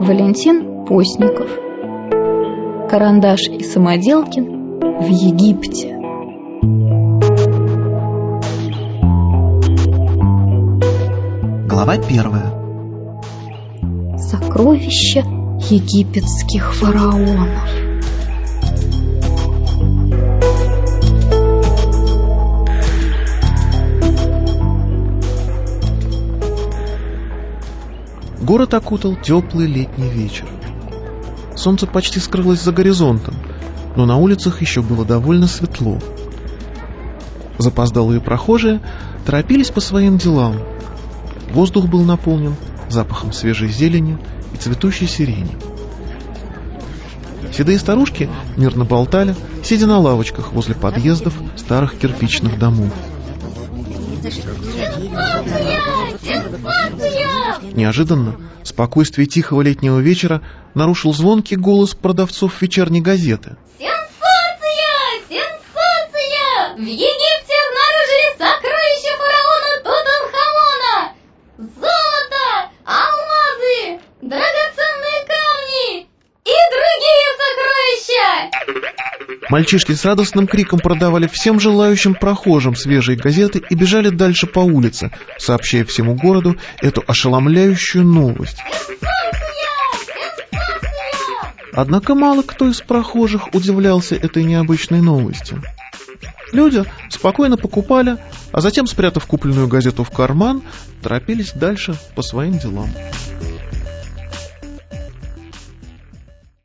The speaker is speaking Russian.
Валентин Постников. Карандаш и Самоделкин в Египте. Глава первая. Сокровища египетских фараонов. Город окутал теплый летний вечер. Солнце почти скрылось за горизонтом, но на улицах еще было довольно светло. Запоздалые прохожие торопились по своим делам. Воздух был наполнен запахом свежей зелени и цветущей сирени. Седые старушки мирно болтали, сидя на лавочках возле подъездов старых кирпичных домов. Неожиданно спокойствие тихого летнего вечера нарушил звонкий голос продавцов вечерней газеты. Сенсация! Сенсация! В Мальчишки с радостным криком продавали всем желающим прохожим свежие газеты и бежали дальше по улице, сообщая всему городу эту ошеломляющую новость. Однако мало кто из прохожих удивлялся этой необычной новости. Люди спокойно покупали, а затем, спрятав купленную газету в карман, торопились дальше по своим делам.